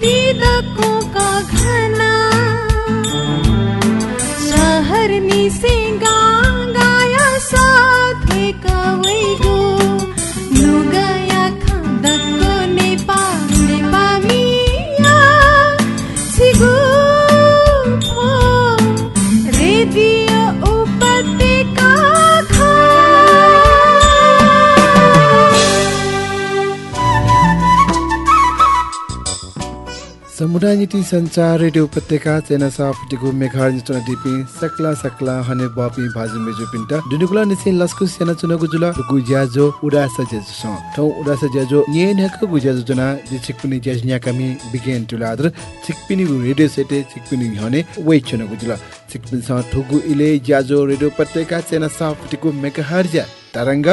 vida समुदाय नीति संचार रेडियो उपत्यका चेना साफटिको मेघार निचना दिपि सकला सकला हने बापी भाजु मेजु पिन्टा दुनुकुला निसे लस्कु सेना चुना गुजुला गु ज्याजो उडास जेजु स ठौ उडास ज्याजो nye न्याक गु ज्याजो जना जि छिकपिनि ज्याज न्याकामी बिगेन टुलादर छिकपिनि गु रेडियो सेटे छिकपिनि हने वे चुना गुजुला। छिकपिनि स ठुगु इले ज्याजो रेडियो उपत्यका चेना साफटिको मेघार ज्या तरंग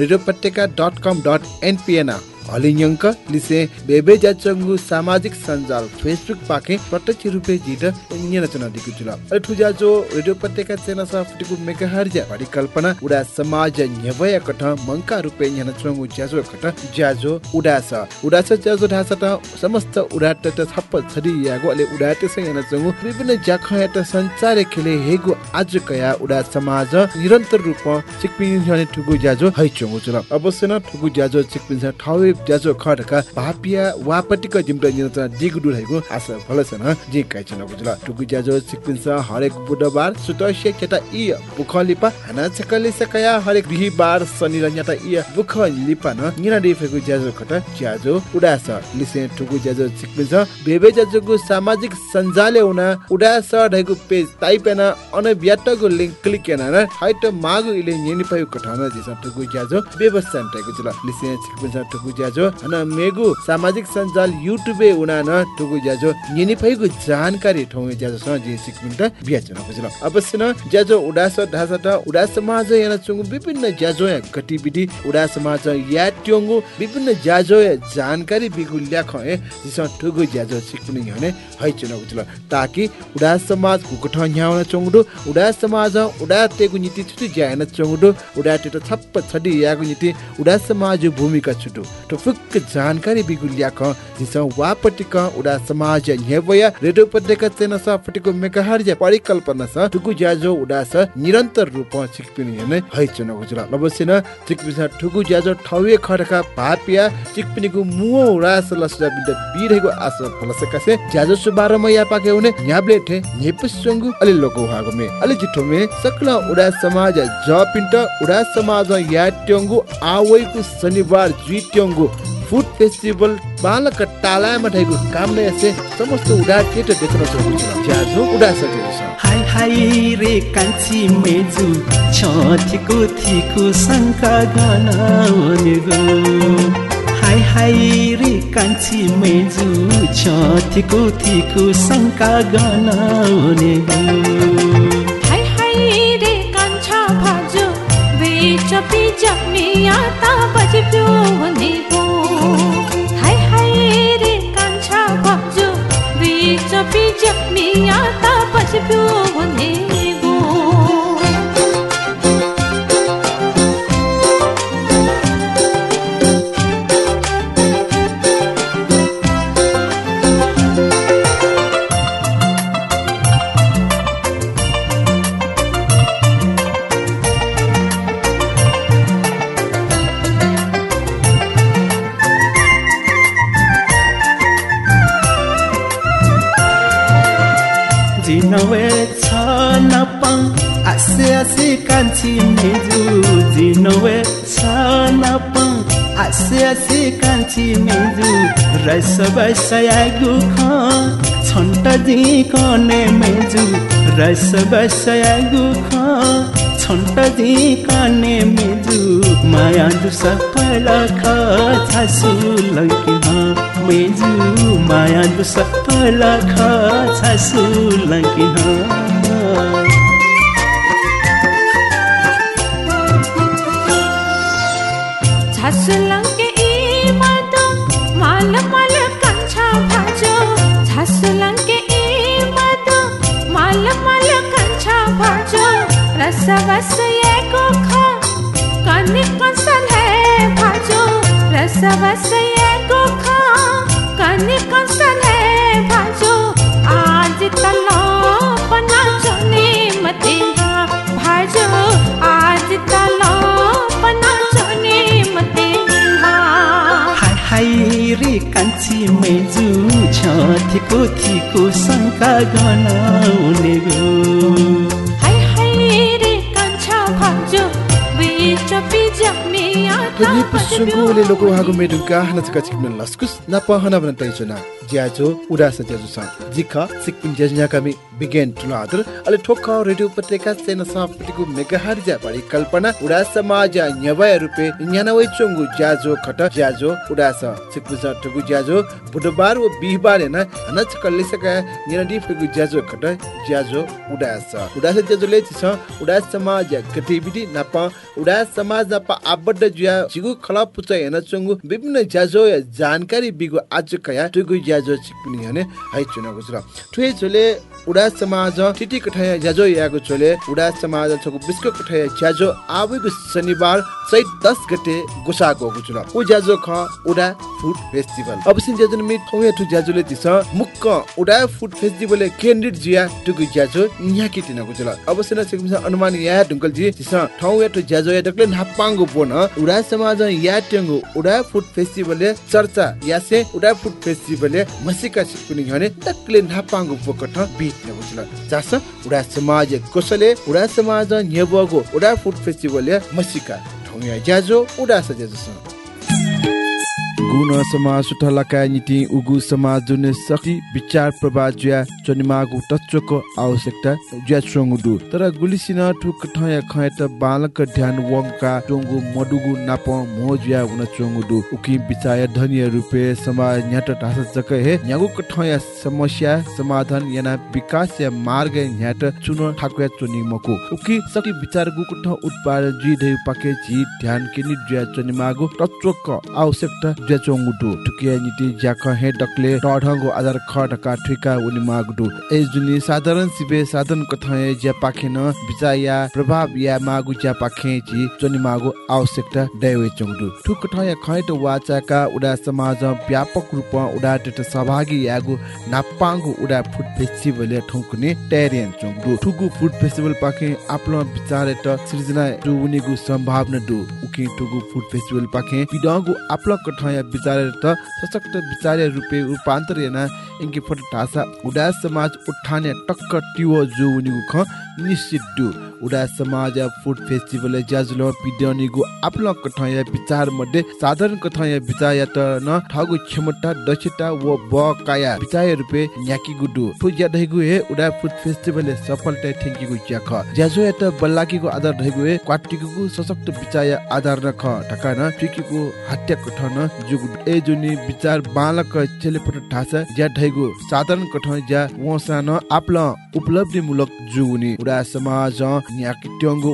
रेडियो उपत्यका डट कम डट एनपिएन हलिङ्यङ्क लिसे बेबे जाचंगु सामाजिक सञ्जाल फेसबुक पाके प्रत्यक्ष रूपे जित न्यन चना दिकु जुल। अरे ठुजा जो रेडियो पत्रिका चेना सा फटिकु मेगा हर्जा परिकल्पना उडा समाज न्यवय कठ मंका रूपे न्यन चंगु ज्याजो कठ ज्याजो उडास उडास ज्याजो ढासा त समस्त उडाट त थप्प छडी यागो अले उडाट स न्यन चंगु विभिन्न जाखया त संचार खेले हेगु आज कया उडा समाज निरन्तर रूप सिकपिन न्यने ठुगु ज्याजो है चंगु जुल। अवश्य न ठुगु ज्याजो सिकपिन ठावे ज्याजो खडका भापिया वापटिक जिम्ट निरन्तर दिगु दुरहेको आशा फलसन जे काइचन बुझला टुगु ज्याजो सिकपिन हरेक बुधबार सुतस्य केटा इ बुख लिपा हना छकले सकया हरेक बिहिबार शनि र न्याटा इ बुख लिपा न निना देफेको ज्याजो खट ज्याजो उडास लिसे टुगु ज्याजो सिकपिन बेबे ज्याजोको सामाजिक सञ्जाले उना उडास ढैगु पेज ताइपेन अन ब्याटको लिंक क्लिक केना र हाइट मागु इले नेनि पायु कठाना जिस टुगु ज्याजो व्यवस्था टेको जुल लिसे सिकपिन टुगु ज्याजो हन मेगु सामाजिक सञ्जाल युट्युबे उना न टुगु ज्याजो नेनि पायुको जानकारी ठौ ज्याजो स जे सिकपिन त बियाचन बुझल अवश्य न ज्याजो उडास ढासा त उडास समाज याना चुंगु विभिन्न ज्याजो या गतिविधि उडास समाज या ट्योंगु विभिन्न ज्याजो या जानकारी बिगु ल्याख ए जिस ठुगु ज्याजो सिकपिन हने है चुन बुझल ताकि उडास समाज कुकुठ न्याउन चंगुडु उडास समाज उडा तेगु नीति छुटु ज्यान चंगुडु उडा टेट छप्प छडी यागु नीति उडा समाज भूमिका छुटु। तो फुक्क जानकारी बिगु ल्याख जिस वापटिक उडा समाज न्हेवया रेडियो पत्रिका चेन स फटिको मेगाहर ज्या परिकल्पना स ठुगु ज्याजो उडा स निरन्तर रूप चिकपिन हेने है चुन गुजरा अवश्य न चिकपिन ठुगु ज्याजो ठवे खडका भापिया चिकपिनिगु मुओ रास लसजा बिन्द बिरहेको आस फलसका से। ज्याजो सुबारम या पाके हुने न्याब्ले ठे नेपसंगु अलि लोको हागो मे अलि जिठो मे सकला उडा समाज ज पिन्ट उडा समाज या ट्यंगु आवैको शनिबार जी ट्यंगु फुड फेस्टिभल बालक टालामा ठेगु काम नै यसे समस्त उडा केट देख्न सक्नुहुन्छ ज्याजो उडा सकेको छ हाई हाई रे कान्छी मेजु छथिको थिको शङ्का गनाउने गो। हाई हाई रे कान्छी मेजु छथिको थिको शङ्का गनाउने गो। बिजमी आता बज्यो भनेको हाय हाय रे आता बज्यो भनेको बसयागु ख छन्ट कने मेजु रस बसयागु ख छन्ट दि काने मेजु माया दु सफल ख छासु लङ्के ह मेजु माया दु सफल ख छासु लङ्के ह रस बस एको ख कनि कंसल है भाजो। रस बस एको ख कनि कंसल है भाजो। आज तलो पना चने मते भाजो। आज तलो पना चने मते हाय हाय रे कान्छी मेजु छ थिको थिको शङ्का गनाउने गो। दुनिप सुगुले लोको हागु मेडुका हना छका छिक्न लस्कुस ना पहना बन तैचना ज्याजो उडा स ज्याजो सा जिखा सिक्किम ज्याज्या कमी बिगेन टु नादर अले ठोका रेडियो पत्रिका सेन सा पटिकु मेगाहर ज्या बडी कल्पना उडा समाज न्यवय रुपे इन्याना चंगु ज्याजो खट ज्याजो उडा स सिक्कु सा बुधबार व बिहबार न हनच कल्ले सका निरडी फगु खट ज्याजो उडा स उडा स छ उडा समाज गतिविधि नपा उडा समाज नपा आबड ज्या चिगु खला पुचा चोंगु विभिन्न ज्याजो या जानकारी बिगु आज कया टगु ज्याजो चिकपुनि हने हाइ चुना गुजरा ठुए झोले उडा समाज टिटी कठाया ज्याजो यागु छोले। उडा समाज छगु बिस्को कठाया ज्याजो आवेगु शनिबार चैत दस गते गोसाको गुजुल उ ज्याजो ख उडा फुड फेस्टिभल। अवश्य ज्याजो मि थौया ठु ज्याजोले दिस मुक्क उडा फुड फेस्टिभल केन्द्रित जिया टुगु ज्याजो न्या किटिन गुजुल अवश्य न सिकमिस अनुमान या ढुङ्कल जी दिस थौया ठु ज्याजो या डक्ले नापाङ्गु बोन। उडा समाज या टेंगु उडा फुड फेस्टिभल चर्चा यासे उडा फुड फेस्टिभल मसिका सिकुनि हने डक्ले नापाङ्गु पोकठ बिट जास उडा समाज कोसले उडा समाज न्यबगो उडा फुड फेस्टिभल मसिका ढौया ज्याजो उडा सजेजस गुण समाज सुठलका नीति उगु समाज जुने शक्ति विचार प्रवाह ज्या चनिमागु तत्वको आवश्यकता ज्या चोंगुदु तर गुलिसिन ठुक ठया खयत बालक ध्यान वंका टोंगु मडुगु नाप मो ज्या उन चोंगुदु उकि विचाय धनिय रुपे समाज न्याट ढास जक हे न्यागु कठया समस्या समाधान याना विकास या मार्ग न्याट चुन ठाकुया चोनि मकु उकि सकी विचार गु कठ उत्पादन जी धै पाके जी ध्यान केनि ज्या चनिमागु तत्वको आवश्यकता ज्या चोंगुदु ठुकिया नीति ज्याख हे डकले टढंगु आधार ख ढका ठुका उनि मागुदु ए जुनि साधारण सिबे साधन कथय ज्या पाखेन विचाया प्रभाव या मागु ज्या पाखे जी चोनि मागु आवश्यकता दैवे चोंगुदु ठुक ठय खैट वाचाका उडा समाज व्यापक रूप उडा टेट सहभागी यागु नापाङ्गु उडा फुड फेस्टिभल ठौकुने टेरियन चोंगुदु ठुगु फुड फेस्टिभल पाखे आफ्नो विचार त सृजना दुनिगु सम्भावना दु उकि ठुगु फुड फेस्टिभल पाखे पिडंगु आपला कठया विचार त सशक्त विचार रूपे रूपान्तर याना इनके फट ढासा उडा समाज उठाने टक्क टियो जो उनिगु ख निश्चित दु उडा समाज फुड फेस्टिभल ज्याजुलो पिडनिगु आपला कठया विचार मध्ये साधारण कठया विचार या त न ठगु क्षमता दक्षता व ब विचार रूपे न्याकी गुडु फुज्या दैगु हे उडा फुड फेस्टिभल सफलता ठेंकीगु ज्याख। ज्याजो या त बल्लाकीको आधार दैगु हे क्वाटिगु सशक्त विचार आधार न ख ठका न टिकीको हत्या कठन जुगु ए जुनि विचार बालक चेलेपट ढासा ज्या ढैगु साधारण कठ ज्या वसा आपल। उपलब्धि मूलक जुगुनि उडा समाज न्याकी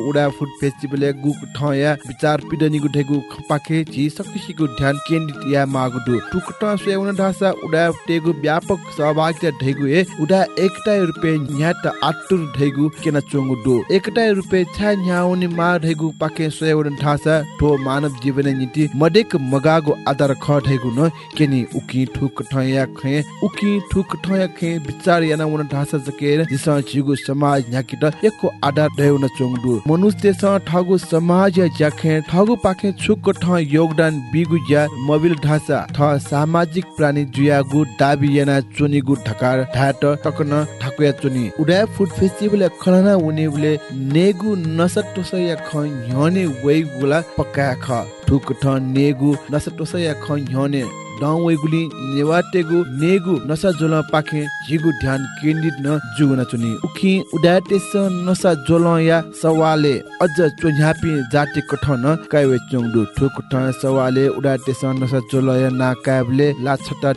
उडा फुड फेस्टिभल गु ठया विचार पिडनी गु ढैगु खपाखे जी सकिसिगु ध्यान केन्द्रित या मागुदु टुकट सेवन ढासा उडा टेगु व्यापक सहभागिता ढैगु हे। उडा एकटा रुपे न्याट आटुर ढैगु केना चोंगु दु। एकटा रुपे छा न्याउनि मा ढैगु पाके सेवन ढासा ठो मानव जीवन नीति मडेक मगागु आधार ख ढैगु न। केनी उकि ठुक ठया खे उकि ठुक ठया खे विचार याना वन ढासा जकेर जिसा जिगु समाज न्याकिट एको आधार ढैउन चोंगु मनुष्य स ठगु समाज ज्याखे ठगु पाखे छुक ठ योगदान बिगु ज्या मोबिल ढासा ठ सामाजिक प्राणी जुयागु दाबी याना चोनिगु ढकार ढाट टकन ठाकुया चोनी उडा फुड फेस्टिभल खलना उनेबले नेगु नसटोस या ख ह्यने वेगुला पक्का ख ठुक ठ नेगु नसटोस या ख ह्यने डाउ वेगुली नेवाटेगु नेगु नसा जोल पाखे झिगु ध्यान केन्द्रित न जुगुना चुनि। उखि उडाटेस नसा जोल या सवाले अझ चोझ्यापी जाति कठन काइवे चोङडु ठुक ठ सवाले उडाटेस नसा जोल या ना काबले ला छटा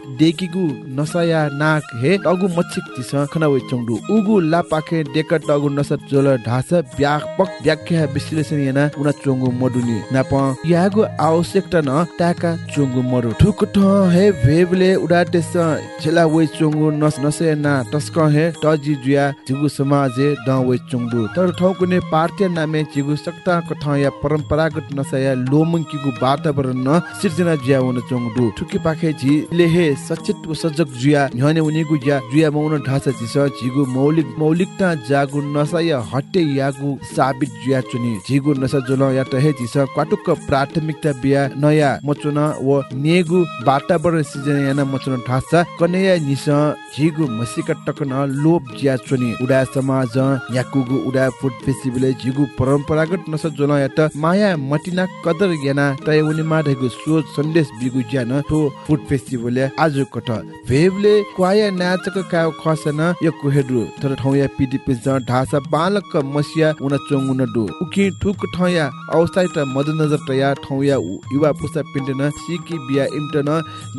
नसा या नाक हे तगु मछिक तिस खनावे चोङडु उगु ला पाखे डेक तगु नसा जोल ढासा व्यापक व्याख्या विश्लेषण याना उना चोङगु मडुनी नाप यागु आवश्यकता न टाका चोङगु मडु ठुक ठ हे भेबले उडाटेस छेला वे चोङगु नस नसे ना टस्क हे टजी जुया जिगु समाजे द वे चोङडु तर ठौकु ने पार्टी नामे जिगु सक्ता कठ या परम्परागत नसया लोमंकीगु वातावरण न सिर्जना जुया वन चोङडु ठुकी पाखे झि लेहे सचेत व सजग जुया न्हने उनीगु या जुया मौन ढासा जिस झिगु मौलिक मौलिकता जागु नसया हट्टे यागु साबित जुया चुनि झिगु नसा जोल या तहे जिस क्वाटुक प्राथमिकता बिया नया मचुन व नेगु वातावरण सिर्जना याना मचुन ढासा कनेया निस झिगु मसिका टकन लोप ज्या चुनि उडा समाज याकुगु उडा फुड फेस्टिभल झिगु परम्परागत नस जोल या त माया मटिना कदर याना तय उनी माधेगु सोच सन्देश बिगु ज्यान ठो फुड फेस्टिभल आज कट भेवले क्वाया नाचक कायो खसन यो कुहेडु तर ठौया पिडी पिज ढासा बालक मसिया उना चोङुन डु उकि ठुक ठया अवस्था त मध्यनजर तया ठौया युवा पुस्ता पिन्टन सिकी बिया इम्टन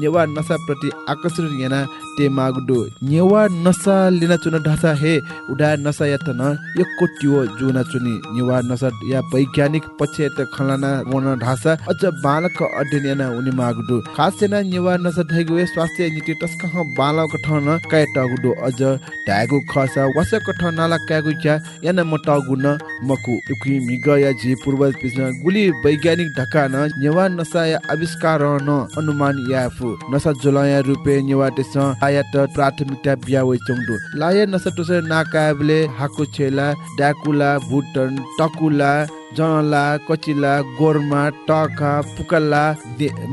नेवा नसा प्रति आकर्षण याना ते मागुडो नेवा नसा लिना चुन ढासा हे उडा नसा या त न यो कोटियो जुना चुनि नेवा नसा या वैज्ञानिक पक्ष त खलाना वन ढासा अझ बालक अध्ययन याना उनी मागुडो खास सेना नेवा नसा धैगु स्वास्थ्य नीति टस्क ह बालक ठन काय टगुडो अझ ढागु खसा वसक ठ नाला कागु ज्या याना म न मकु उकि मिग या जी पूर्वज पिछन गुली वैज्ञानिक ढका न नेवा नसा या आविष्कार न अनुमान याफु नसा जोलया रुपे नेवा तेस आया त प्राथमिकता बिया चोङडु लाया नसा टोस नाकाबले हाकु छेला डाकुला भुटन टकुला जनला कचिला गोर्मा टका पुकल्ला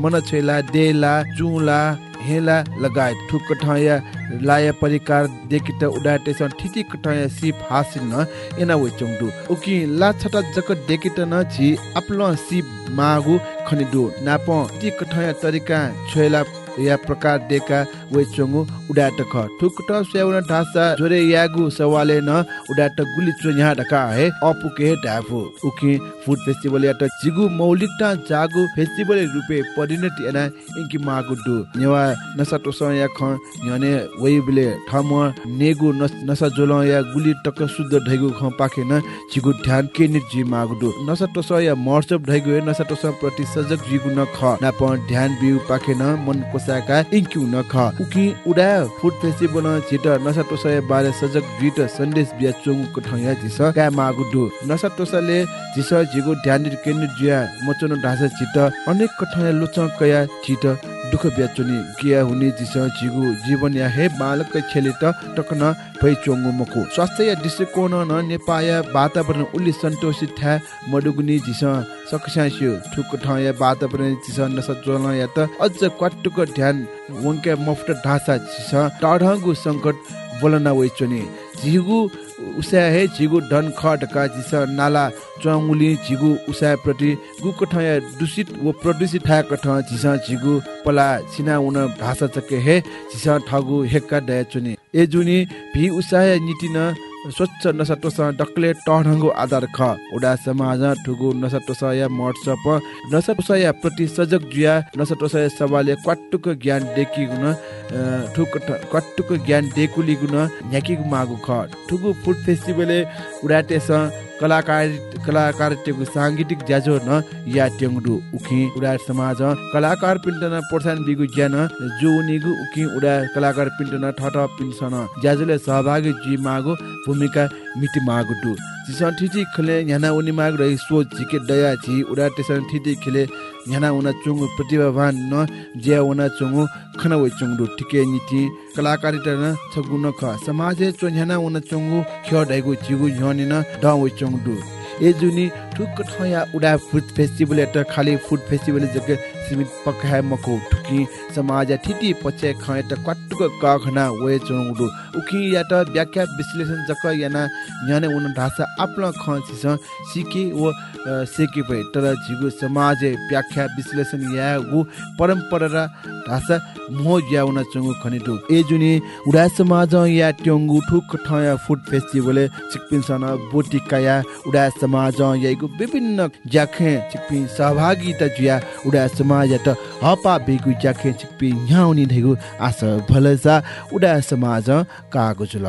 मनछेला देला चुला हेला लगायत ठुक ठया लाया परिकार देखि त उडाटेसन ठिटी कठया सिप हासिल न एना वे चोङडु उकि ला छटा जक देखि त न छि आपलो सिप मागु खनिदु नाप टी कठया तरिका छोला या प्रकार देका वे चोङु उडाट ख। ठुक ट सेवन ढासा जोरे यागु सवाले न उडाट गुली चो यहाँ ढका है अपुके ढाफु। उकि फुड फेस्टिभल या त जिगु मौलिकता जागु फेस्टिभल रुपे परिणति एना इन्कि मागु दु नेवा नसा टोस या ख यने वेबले ठम नेगु नस जोल या गुली टक शुद्ध ढैगु ख पाखे न जिगु ध्यान केन्द्रित जी मागु दु नसा टोस या मर्सब ढैगु नसा टोस प्रति सजग जिगु न ख। नाप ध्यान बिउ पाखे न मन कोसाका इन्कि न ख उकि उडा फुड फेस्टिभल छिट नसा टोस या बारे सजग जिट सन्देश बिया चोङु क ठया जिस का मागु दु नसा टोसले जिस जिगु ध्यान केन्द्रित जिया मचन ढासा छिट अनेक कठया लोचक कया छिट दुःख ब्याचुनि किया हुने जिस जिगु जीवन या हे बालक त टकन भई चोङ्गु मको स्वास्थ्य या दृष्टिकोण न नेपाया वातावरण उल्ली सन्तोषित था मडुगुनी जिस सकसास्यो ठुक ठ या वातावरण जिस नस जोल या त अझ क्वाटुक ध्यान वंके मफ्ट ढासा जिस टाढगु संकट बोलना वइचुनि जिगु उसा हे जिगु धन खटका जिस नाला चौंगुली जिगु उसा प्रति ठया दूषित व प्रदूषित था कठ जिस जिगु पला सिना उन भाषा चके हे जिस ठगु हेक्का दया चुनि। ए जुनि भी उसाय नीति न स्वच्छ नसा टोस डक्ले टहढङ्गो आधार ख उडा समाज ठुगु नसा टोस या मर्सप नसा टोस या प्रति सजग जुया नसा टोस या सवाले क्वाटुक ज्ञान देखि गुन ठुक क्वाटुक ज्ञान देखुली गुन न्याकी मागु ख ठुगु फुड फेस्टिभल उडाटेस कलाकार कलाकारिताको साङ्गीतिक ज्याजो न या ट्याङ्डु उखि उडा समाज। कलाकार पिन्टन प्रोत्साहन बिगु ज्यान जो उनीगु उखि उडा कलाकार पिन्टन ठट पिन्सन ज्याजुले सहभागी जी मागु भूमिका मिति मागु दु जिसन ठिटी खले याना उनी माग रही सोच जिके दया जी उडा टेसन ठिटी खले याना उना चुङु प्रतिभावान न ज्या उना चुङु खना वे चुङडु ठिके नीति कलाकारिता न ख समाजे चो याना उना चुङु ख्यो दैगु जिगु ह्यनि न ड वे चुङडु ए जुनी ठुक ठया उडा फुड फेस्टिभल एट खाली फुड फेस्टिभल जके सिमित पकाए मको ठुकी समाज ठिटी पचे खए त क्वाटुक क खना वे चोङडु उखि या त व्याख्या विश्लेषण जक याना न्याने उन ढासा आफ्नो ख छिस सिके व सेके पय तर झिगु समाज व्याख्या विश्लेषण या गु परम्परा र ढासा मोह या उन चोङु खनिटु। ए जुनि उडा समाज या ट्योङगु ठुक ठया फुड फेस्टिभल चिकपिन सन बोटिकाया उडा समाज याइगु विभिन्न ज्याखे चिकपिन सहभागिता जुया उडा समाज त हपा बेगु ज्याखे चिकपि न्याउनी धेगु आस भलसा उडा समाज कागु जुल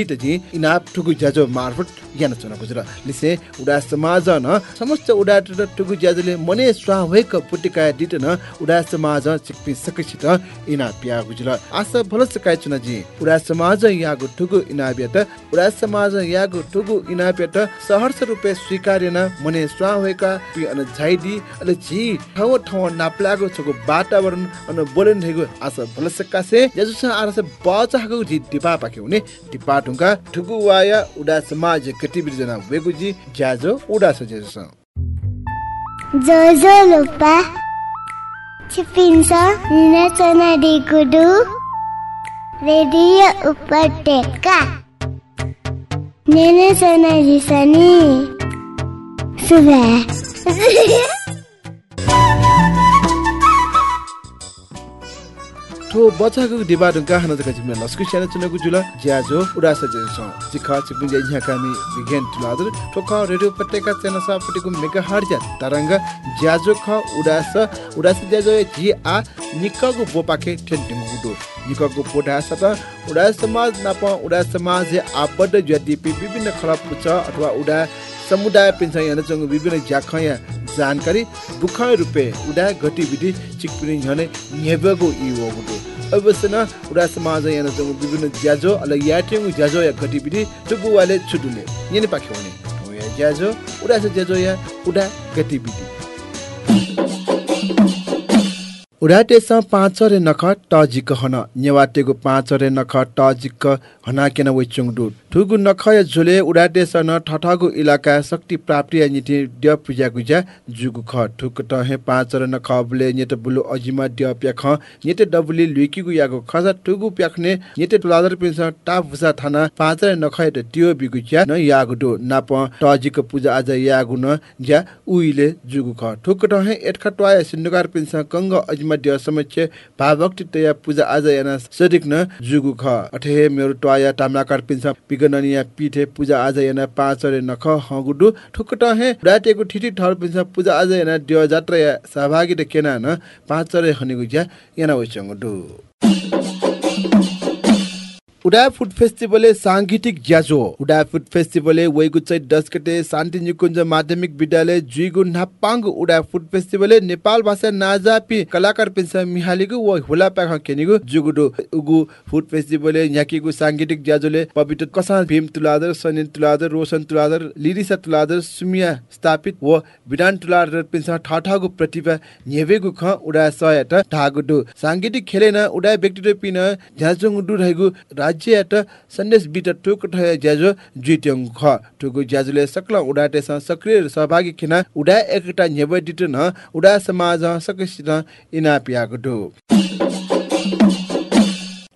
डिट जी इनाप ठुगु ज्याजो मार्फत ज्ञान चना गुजरा लिसे उडा समाज न समस्त उडा त ठुगु ज्याजोले मने स्वावेक पुटिका डिट न उडा समाज चिकपि सकसित इना पिया गुजरा आस भलस काय चुना जी उडा समाज यागु ठुगु इना उडा समाज यागु ठुगु इना बेत सहर्ष रुपे स्वीकार्य न मने स्वावेका पि अन झाइदी अले जी ठाउँ ठाउँ नाप्लागो छगु वातावरण अन बोलन रहेको आस भलस कासे जजुस आरस बचाको जी टिपा पाके हुने टिपा ठुगु वाया उडा समाज कर्टी बिरिजना वेगुजी जाजो उडा सजेजुसा जोजो लुपा छिपीन्सो निने चना डी गुडू रेडियो उपा टेका निने चना जी सनी ठो बचाको डिबा ढुङ्गा हाना जका जिम्ना लस्कु स्याना चुनको जुल ज्याजो उडा सजेस चिखा चिकबिन ज्या यहाँ कामी विज्ञान तुलादर ठोका रेडियो पट्टेका चेना सापटिको मेगा हर्जा तरंग ज्याजो ख उडास उडास ज्याजो जी आ निकगु बोपाखे ठेन्टिङ गुडो निकगु पोटा सत उडा समाज नाप उडा समाज आपद ज्यादिपि विभिन्न खलप पुछ अथवा उडा समुदाय पिन्छ यहाँ चंगु विभिन्न ज्याखया जानकारी बुखाय रुपे उडा गतिविधि चिकपिनि झने नेबगु गुडो अवश्य न उडा समाज यहाँ चंगु विभिन्न ज्याजो अल याटेंगु ज्याजो या गतिविधि टुगु वाले छुडुले यने पाखे हुने या ज्याजो उडा ज्याजो या उडा गतिविधि? उडाटेस पाँचरे नख टजिक हन। नेवाटेको पाँचरे नख टजिक हना केन वेचुङडु ठुगु नख या झुले उडाटेस न ठठगु इलाका शक्ति प्राप्ति निति ड्य पूजा गुजा जुगु ख ठुक त हे पाँचरे नख बुले नेत बुलु अजिमा ड्य प्या ख नेते डबुली लुइकीगु यागु खजा ठुगु प्याखने नेते तुलादर पिन्छ टा भुसा थाना पाँचरे नख या टियो बिगु ज्या न यागु दो नाप टजिक पूजा आज यागु न ज्या उइले जुगु ख ठुक त हे एटखा टवाय सिन्नुकार पिन्छ कंग अजिमा ड्य समक्ष भावक्ति तया पूजा आज याना सदिक न जुगु ख अठे मेरो टवाया ताम्लाकार पिन्छ पिगननिया पिठे पूजा आज याना पाँचरे नख हगुडु ठुकट हे। राटेको ठिठी ठर पिन्छ पूजा आज याना ड्य जात्रा सहभागी केना न? पाँचरे हनेगु ज्या याना वइचंगु दु उडा फुड फेस्टिभलले साङ्गीतिक ज्याजो उडा फुड फेस्टिभलले वैगु चाहिँ दस गते शान्ति निकुञ्ज माध्यमिक विद्यालय जुइगु नापाङ उडा फुड फेस्टिभलले नेपाल भाषा नाजापि कलाकार पिन्छ मिहालीगु व हुला पाख केनिगु जुगुडु उगु फुड फेस्टिभलले न्याकीगु साङ्गीतिक ज्याजोले पवित्र कसान भीम तुलादर सनिन तुलादर रोशन तुलादर लिरिसा तुलादर सुमिया स्थापित व विधान तुलादर पिन्छ ठठगु प्रतिभा न्यवेगु ख उडा सयट ढागुडु साङ्गीतिक खेलेन उडा व्यक्तित्व पिन झ्याजुङडु रहेगु राज्य यात सन्देश बिट टुक ठय ज्याजो जुइट्यङ ख। टुगु ज्याजुले सकल उडाटेस सक्रिय सहभागी खिना उडा एकटा न्यबदिट न उडा समाज सकसित इना पियागु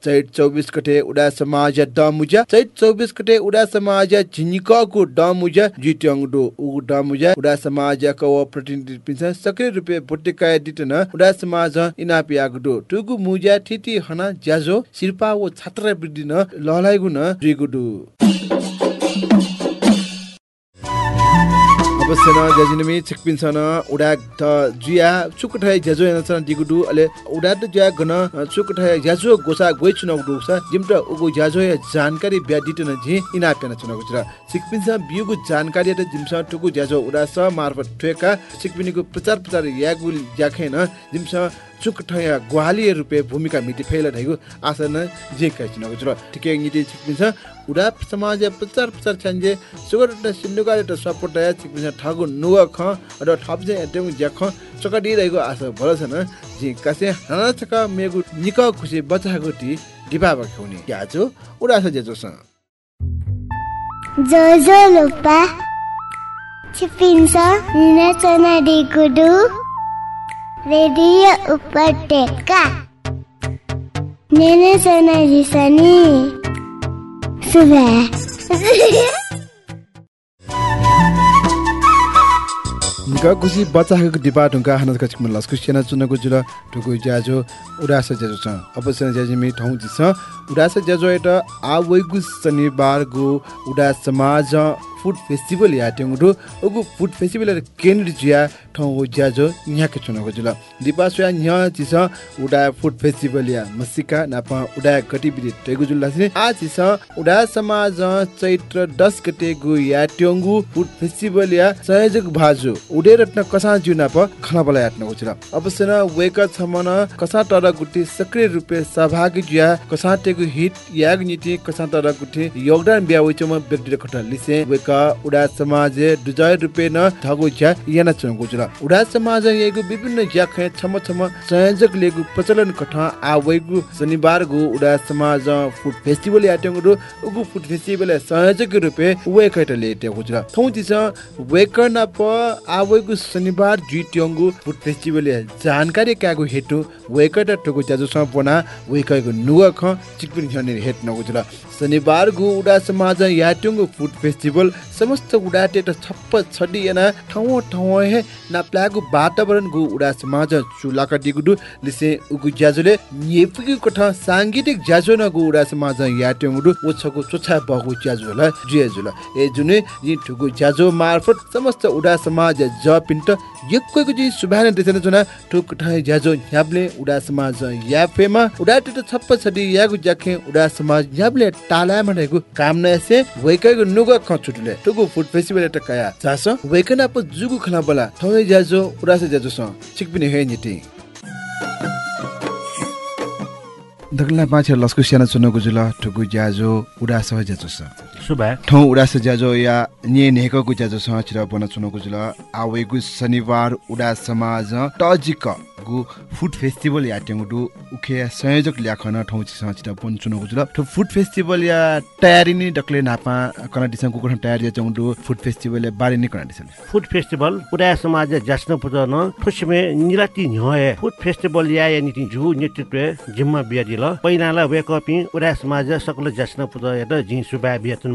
चैत चौबिस गते उडा समाज डमुजा चैत चौबिस गते उडा समाज झिनिकको डमुजा जिट्याङ डो उ डमुजा उडा समाज क व प्रतिनिधि पिन्छ सक्रिय रुपे भुटिकाय दिटन उडा समाज इनापियागु डो टुगु मुजा थिति हना ज्याजो शिल्पा व छात्र वृद्धि न लहलाइगु न जुइगु न ज्याजिनमी छिकपिन सन उडा त जुया चुक ठय ज्याजो याना सन दिगुडु अले उडा त जुया गन चुक ठय ज्याजो गोसा गोइ चुनाउ दुसा जिमट उगु ज्याजो या जानकारी दिटन झि इना पेना गुजरा। छिकपिन सन बियुगु जानकारी त जिमसा टुकु ज्याजो उडा स मार्फत ठेका छिकपिनीको प्रचार प्रचार यागु ज्याखेन जिमसा चुक ठय ग्वाली रुपे भूमिका मिति फैला ढैगु आसन जे कै चुनाउ गुजरा ठिकै गिति छिकपिन स उडा समाज प्रचार प्रचार छन्जे सुगर त सिन्डुगाले त सपोर्ट या छिकपिन ठगु नुग ख अड ठप जे एटेम ज्याख चका दिरहेको आशा भरस न। जी कासे हाना चका मेगु निक खुसी बचाको टी डिबा बख्याउने याजो उडा स जेजो स जोजो लुपा छिपिन्छ निनाचना डिगुडु रेडियो उपत्यका निनाचना जिसनी सुबह निका खुसी बच्चाको डिबा ढुङ्गा हाना कचिक मन लस्कु सेना जुल टुकु ज्याजो उडास ज्याजो छ अवश्य ज्याजिमी ठाउँ जिस उडास ज्याजो एट आवैगु शनिबार गु उडा समाज फुड फेस्टिभल या टेंगु उगु फुड फेस्टिभल केन्द्र जिया ठाउँ हो ज्याजो यहाँको चुनको जुल दिपा सोया न्य जिस उडा फुड फेस्टिभल या मसिका नापा उडा गतिविधि टेगु जुल लासिने आ जिस उडा समाज चैत्र 10 गते गु या टेंगु फुड फेस्टिभल या संयोजक भाजु उडे रत्न कसा जुना प खना बला यात्न उचिरा अवश्य न वेक छमन कसा तर गुटी सक्रिय रूपे सहभागी जुया कसा टेगु हिट याग नीति कसा तर गुटी योगदान ब्या उचम व्यक्ति खट लिसे वेक उडा समाज दुजय रूपे न ठगु ज्या याना चंगु जुरा उडा समाज येगु विभिन्न ज्या खे छम छम संयोजक लेगु प्रचलन कठ आ वेगु शनिबार गु उडा समाज फुड फेस्टिभल याटेंगु उगु फुड फेस्टिभल संयोजक रूपे वे खट लेटे गुजरा थौ दिस वेक न प आवैगु शनिबार जुइट्यङ्गु फुड फेस्टिभल जानकारी क्यागु हेटु वेकट टुगु ज्याजु सम्पना वेकैगु नुग ख चिकपिन हेट नगुजुल शनिबार गु उडा समाज याट्युङ्गु फुड फेस्टिभल समस्त उडा टेट छप्प छडी एना ठाउँ ठाउँ हे नाप्लागु गु उडा समाज चुलाका दिगुडु लिसे उगु ज्याजुले नेपुगु कठ ज्याजो न गु उडा समाज याट्युङ्गु ओछको चोछा बगु ज्याजुला ज्याजुला ए जुने यि ठुगु ज्याजो मार्फत समस्त उडा समाज ज पिन्ट यक्कैको जी सुभान देसन जुना ठुक ठाइ ज्याजो ह्याब्ले उडा समाज याफेमा उडा टिट छप्प छडी यागु ज्याखे उडा समाज ह्याब्ले टाला मनेगु काम नसे वैकैगु नुग खचुटले टुगु फुड फेस्टिभल त कया? जास? वैकना प जुगु खना बला थौ ज्याजो उडा से ज्याजो स। छिकपिने हे निति दगला पाछे लस्कु स्याना चुनको जुल ठुगु ज्याजो उडा सह ज्याजो स। सुबा ठौ उडास ज्याजो या ने नेको ज्याजो सँग छिरा बन चुनको जुल आवेगु शनिबार उडा समाज टजिक गु फुड फेस्टिभल या टेंगुडु उखे संयोजक ल्याखन ठौ सँग छिरा बन चुनको जुल ठु फुड फेस्टिभल या तयारी नि डक्ले नापा कना दिसङ कुकुर तयारी चंगुडु फुड फेस्टिभल या बारे नि कना दिसले फुड फेस्टिभल उडा समाज जास्न पुजन ठुसमे निलाति न्हय फुड फेस्टिभल या या नीति जु नेतृत्व जिम्मा बिया दिल पहिनाला वेक अपि उडा समाज सकल जास्न पुज या जि सुबा बियातन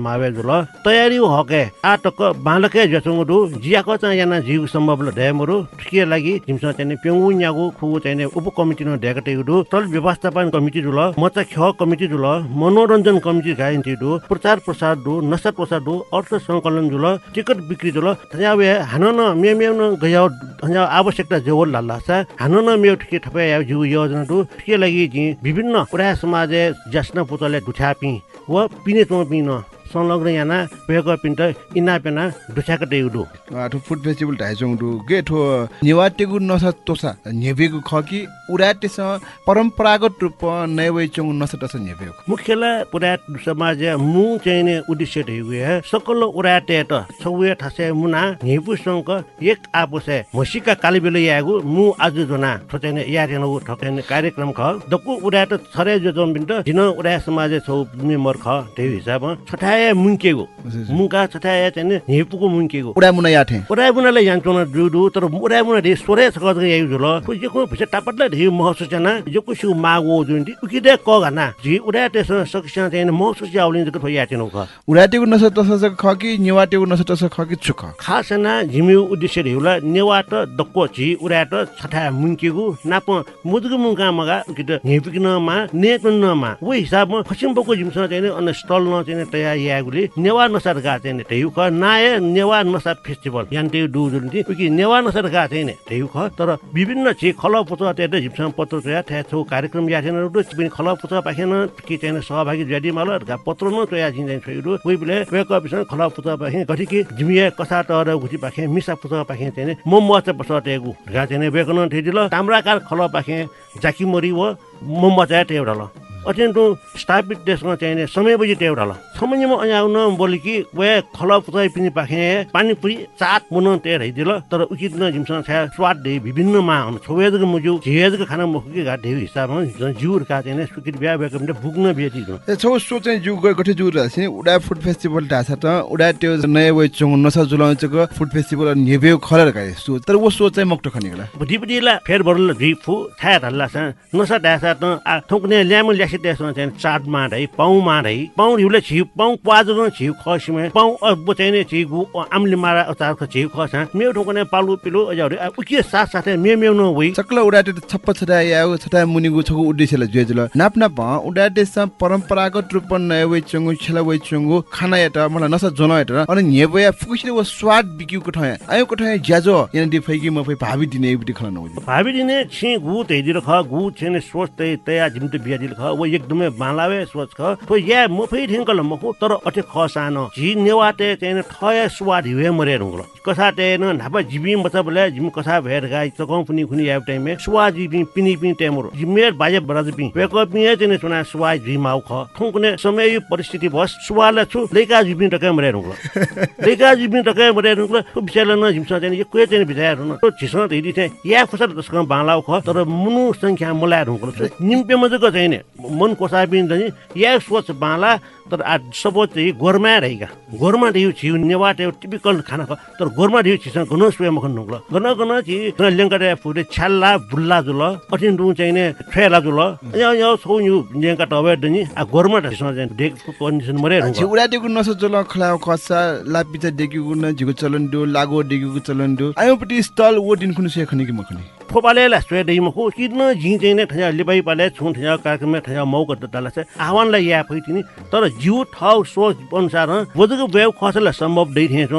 बालके जसंगुडु जियाको चाहिँ याना सम्भव लागि चाहिँ उप न तल व्यवस्थापन कमिटी मचा ख कमिटी मनोरञ्जन कमिटी गाइन्टी दु प्रचार प्रसार दु नशा प्रसार दु अर्थ सङ्कलन जुल टिकट बिक्री तयावे हान न आवश्यकता लालासा हान न योजना ठिके लागि विभिन्न पुरा समाज पुतले पिन संलग्न याना पेग पिन्ट इना पेना दुछाक टेउडु ठु फुड फेस्टिभल ढाइचोङडु गे ठो निवाटेगु नसा तोसा नेबेगु खकी उडाटेस परम्परागत रूप नैवै चोङ नसा तसा नेबेगु मुख्यला पुरा समाज मु चाहिँ ने उद्देश्य ढेगु हे सकल उडाटे त छौए ठासे मुना नेपु संक एक आपोसे मसिका कालीबेल यागु मु आज जना ठोचैने यारेन उ ठकैने कार्यक्रम ख दकु उडाट छरे जो जम बिन्ट दिन उडा समाज छौ मेम्बर ख त्यही हिसाब छठाए मुङ्केगु मुका छठाए चाहिँ नेपुको मुङ्केगु उडा मुना याठे उडा मुनाले यान्चोन जुडु तर उडा मुना ढे सोरे सकत यायु जुल पुजेको भिसे टापटले ढे महसुस जना जोको सु मागो जुन्टी उकिदे क घना जी उडा तेस सकिसा चाहिँ महसुस आउलिन जको यातिनो ख उडाटेगु नसा तसा खकी निवाटेगु नसा तसा खकी छुख खासना झिम्यु उद्देश्य ढेउला नेवाट दक्को झि उडाट छठा मुङ्केगु नाप मुदुगु मुङ्का मगा उकिद नेपिकिन मा नेतन मा वे हिसाबमा खसिम बको जिमसँग चाहिँ अन स्टल न चाहिँ तया यागुले नेवा नसार गा चाहिँ नि ढेउ ख नाय नेवा नसा फेस्टिभल। यान त्यो डु जुन ति उकि नेवा नसार गा चाहिँ नि ढेउ ख तर विभिन्न छि खल पुच ते झिप्सम पत्र तया थ्या छौ कार्यक्रम या थिएन रु पनि खल पुच पाखेन कि चाहिँ सहभागी ज्यादी मल गा पत्र न तया जिन चाहिँ छोइरु कोही बेला वेक अप खल पुच पाखे गठि कि जिमिया कसा तर गुठी पाखे मिसा पुच पाखे चाहिँ म म चाहिँ पस तेगु गा चाहिँ वेकन ठेदिल ताम्राकार खल पाखे जाकी मरी व म म चाहिँ एउटा ल। अत्यन्त स्थापित देशमा चाहिने समय बजी एउटा ल। समयमा आउन बोली कि वे खल पुचाइ पनि पाखे पानी पुरी चाट मुन तेर हैदिल तर उचित न जिमसँग छ्या स्वाद दे विभिन्न मा हुन। छोवेजको मुजु झिएजको खाना मुखकी घाट ढेउ हिसाबमा जिउर का चाहिँ सुकित बिहा भएको पनि भुक्न बेची ए छौ सो चाहिँ जु गठे जु रहछ उडा फुड फेस्टिभल ढासा त। उडा त्यो नयाँ वे चंग नसा जुलाउँचको फुड फेस्टिभल नेबे खलर गाय सो तर वो सो चाहिँ मक्ट खनिगला बुढीबुढीला फेर बरल रि फु थाया धल्ला छ। नसा ढासा त आ ठोक्ने ल्यामु ल्यासी त्यसमा चाहिँ चाट है पाउ है पाउ हिउले छिउ पाउ पाजो छिउ खसिमे पाउ अब चाहिँ छि गु आमले मारा अचार ख छिउ खसा मेउ ठोक्ने पालु पिलु अजरे उके साथ साथै मे मेउ न होइ सकल उडा त्यो छप्प छटा या छटा मुनिगु छगु उद्देश्यले जुजुल नाप नाप उडा देशमा परम्परागत रूपमा नयाँ वे चंगु छला वे चंगु खाना याटा मलाई नसा जोन याटा अनि नेबया फुकुसिले वो स्वाद बिक्यु कठया आयो कठया ज्याजो यान दि फैकी म फै भाबी दिने बिति खला नहो भाबी दिने छि गु तेदिर ख गु छेने सोच तै तया जिमते बिया दिल ख वो एकदमै बालावे सोच ख तो या म फै ठेंकल मको तर अटे ख सानो झि नेवाते चाहिँ ठय स्वाद हिवे मरे रुंगल कसा ते न नापा जिबी मचा बले जिम कसा भेर गाई चकौ पुनि खुनि याब टाइम स्वाद जिबी पिनि पिनि टेमरो जिमेर बाजे बराज पि वेक मिए चाहिँ सुना स्वाद जि माउ ख। ठुंकने समय परिस्थिति बस। स्वाला छु लेका जिबी टके मरे रुंगल लेका जिबी टके मरे रुंगल बिचाले न जिमसा चाहिँ यो कोही चाहिँ बिचार तो झिसन धेरै चाहिँ या फसर दसक बालाउ ख तर मुनु संख्या मलाई रुंगल निम्पे मजको चाहिँ नि मन कोसा पिन या सोच बाला तर आ सपोज चाहिँ गोरमा रहेका। गोरमा ढिउ छिउ नेवाट एउटा टिपिकल खाना ख तर गोरमा ढिउ छिसँग घन सुया मखन नुग्ल घन घन छि लेङ्का फुटे छ्याल्ला बुल्ला जुल अठिन रु चाहिँ ने ठेला जुल। या या छौ यु लेङ्का टबे दनि आ गोरमा ढिसँग चाहिँ डेक कन्डिसन मरे छि उडा देगु नसा जोल खला खसा लापिचा देगु न जिगु चलन दो लागो देगु चलन दो आयोपटी स्टल वो दिन कुन से खनि कि मखनि फोपाले ला स्वे दइ मखो किन झि चाहिँ ने ठया लिबाई पाले छु ठया कार्यक्रम ठया मौका दला छ आह्वानलाई या फैतिनी तर जिउ ठाउँ सोच अनुसार वजको वेव खसला सम्भव दै थिएछ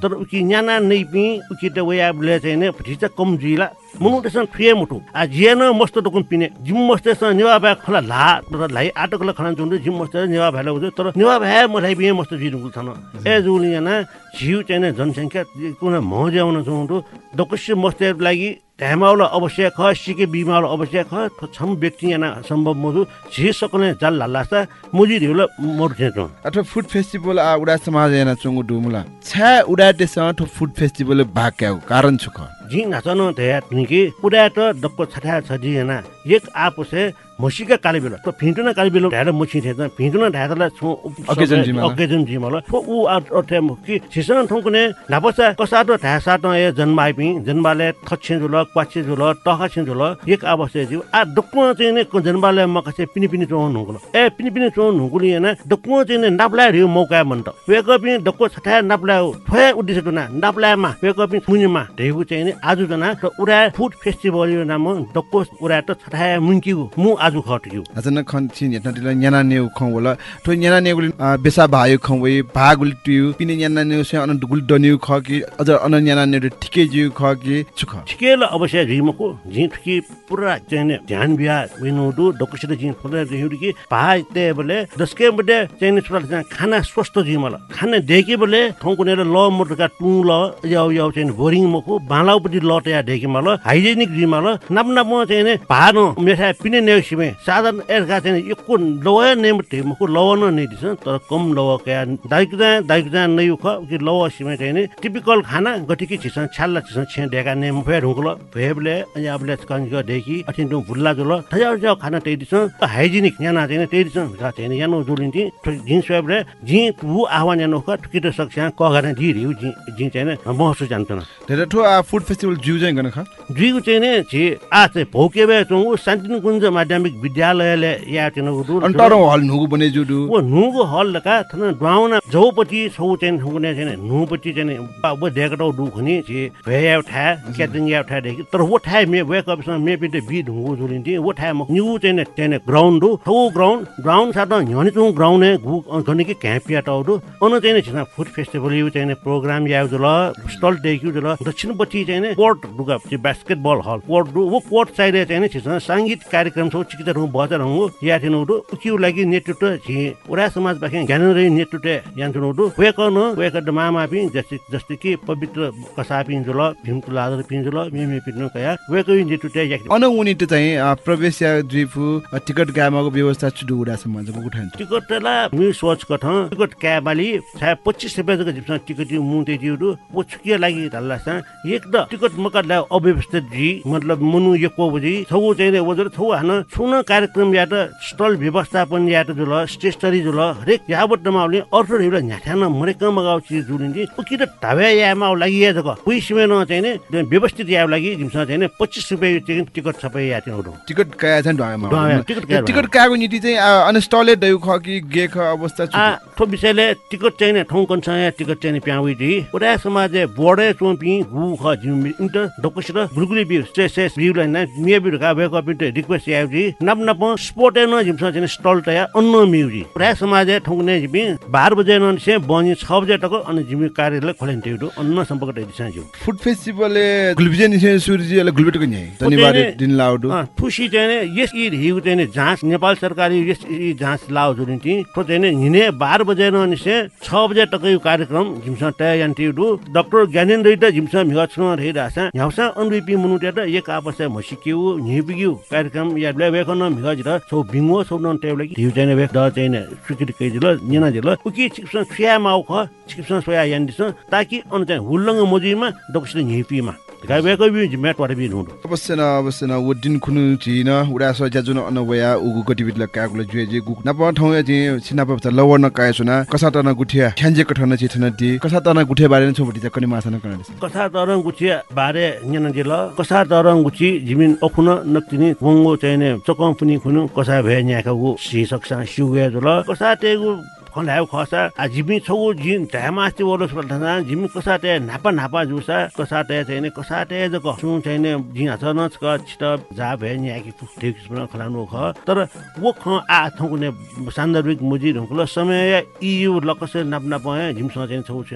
तर उकि न्याना नै पि उकि त वेयाबले चाहिँ भिचा कम जिला मुनु त्यसमा फिए आ जिएन मस्त टकुन पिने जिम मस्त नेवा भए खला ला तर लाई आटकला खना जुन जिम मस्त नेवा भएला उजो तर नेवा भए मलाई बिहे मस्त जिरुगु छन ए जुली याना जिउ चाहिँ जनसङ्ख्या कुन मौज आउन चाहन्छु दकस्य मस्त लागि ढ्यामाउला अवश्य ख सिके बिमाउला अवश्य ख छम व्यक्ति याना सम्भव मजु झे सकने जाल लासा मुजी धिउला मर्थे त अथवा फुड फेस्टिभल आ उडा समाज याना चंगु डुमुला। छा उडा देशमा अथवा फुड फेस्टिभल भाग्याउ कारण छु ख झि नाचन धया निके उडा त दक्को छठा छजी याना एक आपसे मसिका काली बेला त फिन्टुना काली बेला ढाडा मुछि थे त फिन्टुना ढाडा छु अकेजन जिमा अकेजन जिमा ल। फो उ अथे मुखि छिसन ठुकुने नापसा कसा त ढासा त ए जन्माइ पि जन्माले थच्छे जुल क्वाछे जुल टखा जुल एक अवश्य जिउ आ डक्कु चाहिँ ने जन्माले मकसे पिनि पिनि चोन हुगुल ए पिनि पिनि चोन हुगुली न डक्कु चाहिँ ने नापला रिउ मौका मन त वेक पि डक्कु छठा नापला थ्वे उद्देश्य टुना नापलामा वेक पि मुनिमा ढेगु चाहिँ ने आज जना उडा फुड फेस्टिभल यो नाम डक्कु उडा त छठा मुन्किगु। मु आज खटियो खन छिन हेट्न तिला न्याना नेउ खौ वला तो न्याना नेउ बेसा भायो खौ वे भागुल ट्यु। पिने न्याना नेउ से अन दुगुल डन्यु ख कि अझ अन न्याना नेउ ठिकै जिउ ख कि छुख ठिकेल अवश्य झिमको झिट कि पुरा चाहिँ ध्यान बिहा विनु दु डकुसित झिन फले रिउ कि भाइ ते बले दसके बडे चाहिँ सुरा खाना स्वस्थ जिमल। खाना देखे बले ठौ कुनेर ल मोटका टु ल याउ याउ चाहिँ बोरिङ मको बालाउपट्टि लटया देखे मल हाइजेनिक जिमल। नाप नाप चाहिँ भानो मेठा पिने नेउ सिमे साधारण एरका चाहिँ यको लव नेम टेमको लव न नै दिस तर कम लव क्या दाइकुदा दाइकुदा नै ख कि लव सिमे चाहिँ नि टिपिकल खाना गटिकी छिसन छाल्ला छिसन छे डेका नेम फे ढुङ्गल भेबले अनि आबले कन्ज देखि अठिन भुल्ला जुल थया जाउ खाना त्यही दिस हाइजेनिक याना चाहिँ त्यही दिस चाहिँ यानो जुलिन्ति जिन स्वेबले जि वु आह्वान यानो ख किट सक्छ क गर्ने जि रिउ जि जि चाहिँ महसुस जान्छ न धेरै ठो फुड फेस्टिभल जिउ चाहिँ गर्न ख? जिउ चाहिँ नि छि आ चाहिँ भौकेबे चौ शान्तिन कुञ्ज माध्यमिक प्राथमिक विद्यालयले या तिन अन्टर हल नुगु बने जुडु। वो नुगु हल लका थन ड्वाउना जौपति छौ चाहिँ ठुकुने छैन नुपति चाहिँ अब देखटौ दुखनी जे भया उठा क्याटिङ या उठा देखि। तर वो ठाए मे वे कपिस मे पिते बि ढुंगु जुलिन्ति वो ठाए म न्यू चाहिँ चाहिँ ग्राउन्ड दु। थौ ग्राउन्ड ग्राउन्ड साथ ह्यानि चु ग्राउन्ड ने गु गने कि क्याम्प या टाउ दु। अन चाहिँ छिना फुड फेस्टिभल यु चाहिँ प्रोग्राम या जुल स्टल देखिउ जुल दक्षिणपट्टि चाहिँ कोर्ट दुगा बास्केटबल हल। कोर्ट दु वो कोर्ट चाहिए चाहिँ छिसा सङ्गीत कार्यक्रम छौ। चिकित रु बजार हौ या थिनु दु उकिउ लागि नेतृत्व छि उरा समाज बाखे ज्ञानरै नेतृत्व यान्छु दु वेक न वेक मामा पि जस्तै जस्तै कि पवित्र कसा पिन्जुल भीमको लादर पिन्जुल मेमे पिन्नु कया वेक नेतृत्व या अन उनी त चाहिँ प्रवेश या द्विफु अ, टिकट गामाको व्यवस्था छु उडा समाजको उठान टिकट ला मी सोच कथ टिकट क्याबाली छा 25 रुपैयाँ जिप्स टिकट यु मुते दिउ वो छुकिया लागि धल्ला सा एक द टिकट मका ला अव्यवस्थित जी मतलब मनु यको बजी छौ चाहिँ वजर छौ हान छुन कार्यक्रम या त स्टल व्यवस्थापन या त जुल स्टेशनरी जुल हरेक यावत नमाउले अर्थ हिउला न्याठान मरेक मगाउ चिज जुलिन्दी उकि त ढाबे यामा लागि या जक कुइ सिमे न चाहिँ व्यवस्थित या लागि जिम्स चाहिँ 25 रुपैयाँ चाहिँ टिकट सबै या तिनीहरू टिकट काया छन् टिकट टिकट कायाको नीति चाहिँ अनस्टले दयु ख कि गे ख अवस्था छु थो विषयले टिकट चाहिँ नि ठौँ कन्छ या टिकट चाहिँ नि प्याउइ दि। पुरा समाज बोर्डे चोपी गु ख जिम इंटर डोकसिर गुलगुली बि से से बिउला न मिया बिउ का बेक रिक्वेस्ट या जी नप नप स्पोर्ट न जिम चाहिँ स्टल त या अन्न म्युजी पुरा समाज ठौने जिमि 12 बजे न से बनी 6 बजे तक अनि जिमि कार्यालय खोलेन त्यो अन्न सम्पर्क दिसा जिउ। फुड फेस्टिभलले गुल्बिजन निसे सूर्यजीले गुल्बिटको न्याय शनिबार दिन लाउडु अँ, खुसी चाहिँ नि यस हिउ चाहिँ नि जाँच नेपाल सरकारी यस यी जाँच लाओ जुनिन्टी तो चाहिँ नि हिँडे बाह्र बजे छ बजे टकै कार्यक्रम यान्टी डु डक्टर ज्ञानेन्द्र मिहछ रहिरहेछ ह्याउसा अनुपी मुनुटे त एक आपस मसिक्यु हिपिग्यु कार्यक्रम या लेवेक न छौ बिङ्गो छौ न टेबल हिउ चाहिँ निना दिल उकि छिक्सन छुया माउ ख छिक्सन सोया यान्दिस ताकि अनु चाहिँ हुल्लङ्ग मोजीमा डक्टर हिपीमा गावेको बि जिम्मेट वाटे बि नुडु अवश्य न अवश्य न वो दिन खुनु छिन उडा स ज्याजुन अनवया उगु गतिविधिले काकुले जुए जे गु नप ठाउँ या जे सिनाप त लवर न काय सुना कसा त न गुठिया ख्यान्जे कठन छिथन दि कसा त न गुठे बारे न छोबटी त कनि माछा न कन कसा तरङ गुची बारे न्यन दिल कसा तरङ गुची जिमिन अखुन नक्तिनी वंगो चाहिने चकम पुनि खुनु कसा भए न्याका गु सी खलाउ खसा जिमि छौ जिम ढामास्ति वरो सल्थना जिमि कसा ते नापा नापा जुसा कसा ते चाहिने कसा ते जक चाहिने जिहा छ न छिट जा भए न्याकी ठीक सुन खलानु ख। तर वो ख आ थौकुने सान्दर्भिक मुजी ढुङ्कुल समय इयु लकसे नाप नाप जिमसँग चाहिँ छौ छ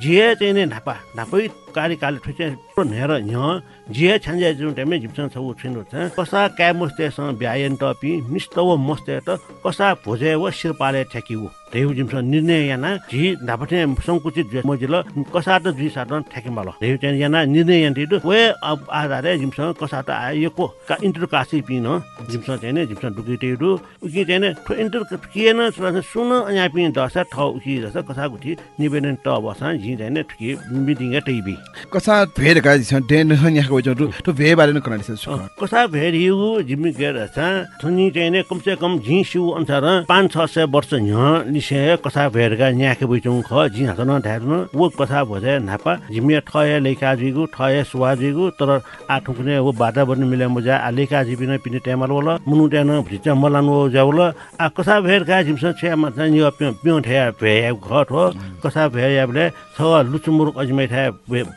जिए चाहिँ नापा नापै कार्यकाल ठुचे न्य जिए छान्जे जुन टाइममा जिमसँग छौ छिन छ। कसा क्या मस्तेसँग ब्यायन टपी मिस्तव मस्ते त कसा भोजे व शिरपाले ठ्याकिउ रेउ जिमसँग निर्णय याना झि नापठे सङ्कुचित जे मजिल कसा त जुइ साट ठ्याके माल रेउ चाहिँ याना निर्णय यान्ति वे अब आधारे जिमसँग कसा त आएको का इन्टर कासी पिन जिमसँग चाहिँ नि जिमसँग डुकिटेडु उकि चाहिँ नि ठो इन्टर किएन सुन यहाँ पिन दसा ठ उकि जसा कसा गुठी निवेदन त बसा झि चाहिँ नि ठुकी मिटिङ टेबी कसा का छ डेन न यहाँ गयो जरु तो भे बारे न कन छ कसा भेरिउ जिम्मी गेर छ थुनी चाहिँ नि कमसे कम झि सिउ अनुसार पाँच छ सय वर्ष यहाँ निसे कसा भेरका न्याके बुइचुङ ख झि हात न ढार्न वो कसा भजे नापा झिमे ठय लेखा जिगु ठय सुवा जिगु तर आठु वो वातावरण मिले मजा आ लेखा जिबिन पिने टेमल वला मुनु भिच मलानु जाउल। आ कसा भेरका झिमस छे मा चाहिँ यो पिउ ठे भे घट हो। कसा भे याबले छ लुचुमुरुक अजमै ठे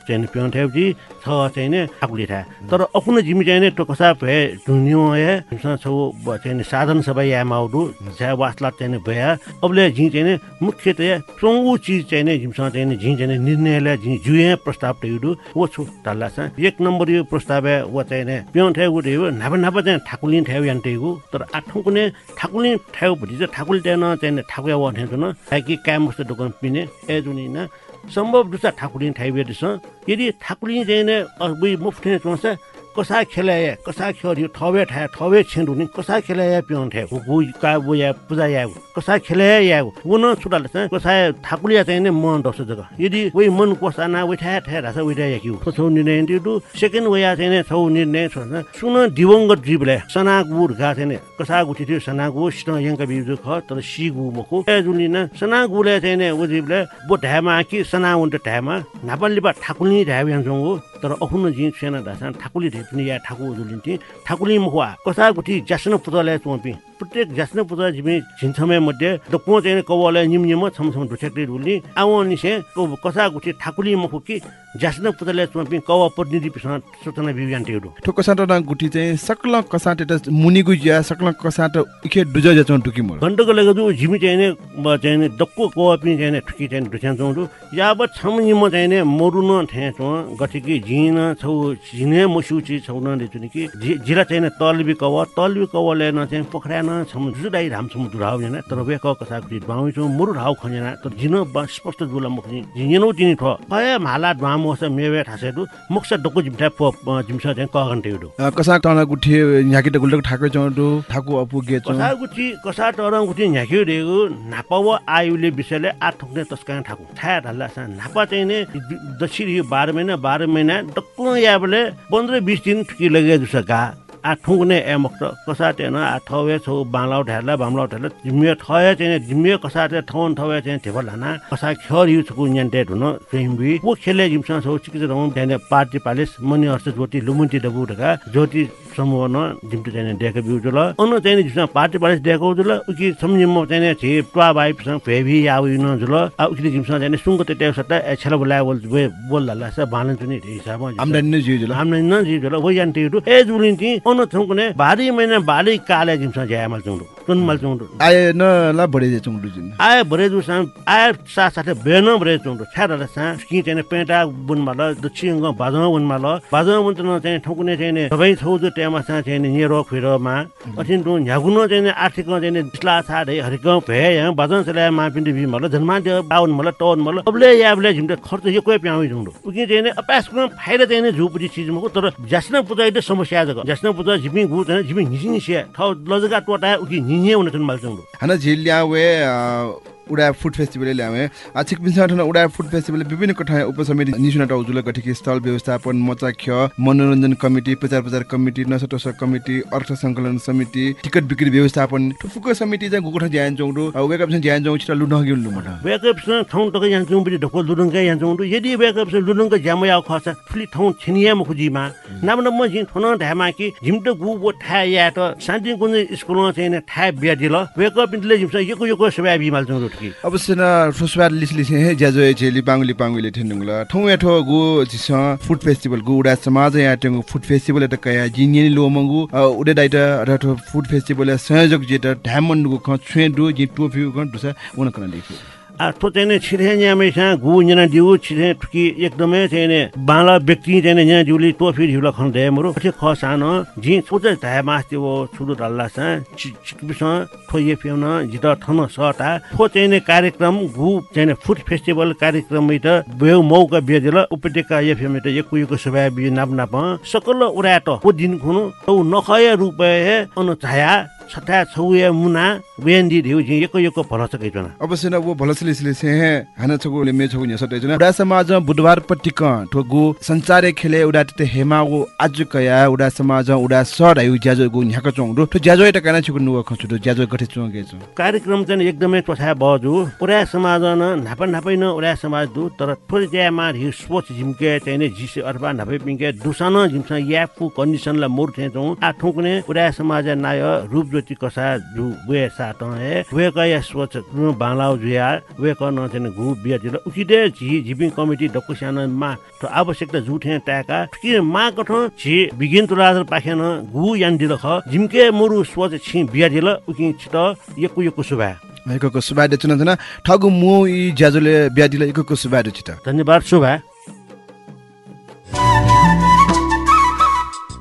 चाहिँ पिउ ठे जी छ चाहिँ नि आकुले ठा तर अकुन जिमी चाहिँ तो कसा भए ढुन्यो ए छौ चाहिँ साधन सबै या माउडु झ्या वासला चाहिँ भया। अबले झि चाहिँ मुख्यतया चौँ चिज चाहिँ नि झिमसँग चाहिँ नि झि चाहिँ निर्णयलाई झि जुए प्रस्ताव टेउडु वो छु डल्ला छ एक नम्बर यो प्रस्ताव वो चाहिँ नि पिउ ठ्याउ गुटेउ नापा नापा चाहिँ ठाकुलिन ठ्याउ टेगु। तर आठौँ कुने ठाकुलिन ठ्याउ भुटी चाहिँ ठाकुल चाहिँ नि ठाकुया वा ठ्याउ न ताकि काम मस्तो दोकान पिने ए जुनी न सम्भव दुसा ठाकुलिन ठाइबेटिस यदि ठाकुलिन चाहिँ नि मुफ्ठे चोन्छ कसा खेलाया कसा खेल्यो ठवे ठा ठवे छेन्डु नि कसा खेलाया पिउन ठ्या गु का बुया पूजा या कसा खेलाया या वो न छुटाले छ कसा ठाकुलिया चाहिँ नि मन दस जग्गा यदि वही मन कोसा ना वै ठ्या ठ्या रासा वै ठ्या कि छौ निर्णय दिउ सेकेन्ड वया चाहिँ नि छौ निर्णय छ सुन दिवंगत जीवले सनागु गा चाहिँ नि कसा गुठी थियो सनागु सिन यंका बिजु ख तर सिगु मको ए जुलिन सनागुले चाहिँ नि उ जीवले बो कि सना उन्ट ढ्यामा नापल्ली बा ठाकुली याङजङ हो तर अखुन जी सेना ढासा ठाकुली ढेप्ने या ठाकु जुलिन्थि ठाकुली मुखवा कसा गुठी जासन पुतले चोपी प्रत्येक जासन पुतला जिमे झिन्छमे मध्ये द पो चाहिँ कवले निम निम छम छम ढुठेक्टे रुली आउ निसे कसा गुठी ठाकुली मुखु कि जासन पुतले चोपी कव प्रतिनिधि पिसन सूचना विज्ञान टेडु। ठो कसाट ना गुठी चाहिँ सकल कसाट त मुनिगु ज्या सकल कसाट इखे दुज जचो टुकी मोर। घण्टको लगेदु झिमी चाहिँ नि चाहिँ नि दक्को कवपि चाहिँ नि ठुकी चाहिँ ढुठ्यान चौडु याब छम निम चाहिँ नि मरुन ठ्या चो गठिकी झिन छौ झिने मसुची छौन लेचुनि कि झि- झिरा चाहिँ नि तलबी कव तलबी कवले न चाहिँ पोखरा न छम जुदाइ राम छम दुराउ ने तर वे क कसा गुठी बाउ चो मुरु राउ खनेना तर ब- स्पष्ट जुला मुखनि झिनेनो तिनी ठ कय माला ड्वाम होस मेवे ठासेदु मुक्स डक्को जिमठा प जिमसा चाहिँ क घन्टेडु कसा टना गुठी याकिट गुल्डक ठाके चौडु ठाकु अपु गे चौ। कसा गुठी कसा टरङ गुठी झ्याक्यो रेगु नापाव आयुले विषयले आठ ठोक्ने तस्का ठाकु छाया ढल्ला सा नापा चाहिँ नि दक्षिण यो बाह्र महिना बाह्र महिना डक्को याबले पन्ध्र बिस दिन ठुकी लगे दुस गा आ ठुङ्ने ए मक्त कसा तेन आ ठवे छौ बालाउ ढ्याला बामलाउ ढ्याला जिम्मे ठय चाहिँ जिम्मे कसा ते ठौन ठवे चाहिँ थेबर लाना कसा खेर यु छकु न्यान्टे हुन फेमबी। वो खेले जिमसा छौ चिकिस रौ त्यहाँ पार्टी पालिस मनि अर्थ ज्योति लुमुन्टी डबु ढका ज्योति समूह न जिम्टो चाहिँ डेका बिउ जुल। अनु चाहिँ जिमसा पार्टी पालिस डेको जुल उकि सम्झिम चाहिँ छे ट्वा बाइ सँग फेबी याउ न जुल। आ उकि जिमसा चाहिँ सुङ्ग ते सट्टा एछला बोला बोल बोल लाला स बालन चुनि हिसाब आम्दानी नै जिउ जुल। हामीले न जिजोला वो यान टेडु ए जुलिन्ति अनु थुङ्कुने भारी महिना भारी काले जिमसा ज्यामल चुङ्डु टुनमल चुङ्डु। आए न ला बढे जे चौडु जिन। आए भरे दु सा आए सा साथे बेन भरे चुङ्डु छ्याडा सा कि चाहिँ पेटा बुनमा ल दक्षिण बाजमा बुनमा ल बाजमा बुन चाहिँ ठुकुने चाहिँ सबै छौ जो टेमा सा चाहिँ निरो खुइरोमा अथिन दु झ्यागुन चाहिँ आर्थिक चाहिँ दिसला सा रे हरिक भे यहाँ बाजन चला मा पिन्ड बि मल जन्मा बाउन मल टोन मल अबले याबले झिम्टे खर्च यो कोही प्याउ झुङ्डु उकि चाहिँ अपास फाइदा चाहिँ झुपुटी चिजमा तर जास्न पुजा इदे समस्या जग जास्न झिल ल्यावे उडा फुड फेस्टिभल ल्यावे आछिक पिन्छा ठन उडा फुड फेस्टिभल विभिन्न कठा उपसमिति निसुना टाउजुल गठिकी स्थल व्यवस्थापन मचा ख्य मनोरञ्जन कमिटी प्रचार प्रचार कमिटी नसटोस कमिटी अर्थ सङ्कलन समिति टिकट बिक्री व्यवस्थापन ठुफुक समिति चाहिँ गुकोठा ज्यान चौडु वेकअप ज्यान चौ छिटा लुन गिल्नु मठा वेकअपसँग ठाउँ टकै जान्छौँ पनि ढोको लुडुङ्कै जान्छौँ यदि वेकअपसँग लुडुङ्क ज्यामै आउ खर्च फुली ठाउँ छिनिया मुखुजीमा। नाम न म झिन ठोन ढ्यामा कि झिम्ट गु बो ठा या त शान्ति कुञ्ज स्कुलमा चाहिँ ठा बिहा दिल। वेकअप पिन्टले झिम्स यको यको सेवा बिमाल चौँ रुटकी अवश्य न ठोसबार लिस लिस हे ज्याजो ए लिपाङ लिपाङले ठेन्डुङला ठौ एठो गु जिस फुड फेस्टिभल गु उडा समाज या टेंगु फुड फेस्टिभल त कया जिनियन लो मंगु उडे दाइट अठो फुड फेस्टिभल संयोजक जेट ढ्यामन गु ख दु जि टोफी गु दुसा उन कन देखि ठो चाहिँ छिरे न्यामेसा गु जना दिउ छिरे ठुकी एकदमै चाहिँ नि बाला व्यक्ति चाहिँ यहाँ दिउली टोफी दिउला खन दे मरो पछि ख सान जि सोच धाय मास त्यो छुडु डल्ला सा चिकबिस ठो ये फेउन जित ठन सटा ठो चाहिँ नि कार्यक्रम गु चाहिँ नि फुड फेस्टिभल कार्यक्रम त बेउ मौका बेजेल उपत्यका ये फेम त एक कुयको सभा बि नाप नाप सकल उराट को दिन खुनु औ नखय रुपए अनु छाया छटा छौया मुना वेन्दी धिउ जि एको एको भल सकै जना अवश्य न वो भलस लिस लिस हे हाना छगु ले मे छगु न्या सटे जना उडा समाज बुधबार पट्टिक ठो गु संचारे खेले उडा ते हेमा गु आज कया? उडा समाज उडा सर आयु ज्याजो गु न्याक चोंगु ठो ज्याजो एटा काना छगु नुवा खछु ज्याजो गठे चोंगे छ कार्यक्रम चाहिँ एकदमै टोछा बजु। उडा समाज न नापा नापै न उडा समाज दु तर थोरै ज्या मार हि स्पोर्ट्स जिमके चाहिँ नि जिसे अथवा नापै पिङके दुसान जिमस याफु कन्डिसनला मोर थे जौ आठौँ कुने उडा समाज नाय रूप ज्योति कसा जु वे सात हे वे कया स्वच्छ रु बालाउ जुया वे क न चाहिँ गु बिया दिल। उकिदे झि जिपिङ कमिटी डक्कु सानो मा त आवश्यकता जुठे टाका कि मा कठ झि बिगिन तुलाजर पाखेन गु यान दिल ख जिमके मुरु स्वच्छ छि बिया दिल उकि छिट यकु यकु सुभा। एकको सुबाइदे चुना चुना ठगु मु इ ज्याजोले ब्यादिले एकको सुबाइदे छिटा धन्यवाद शुभा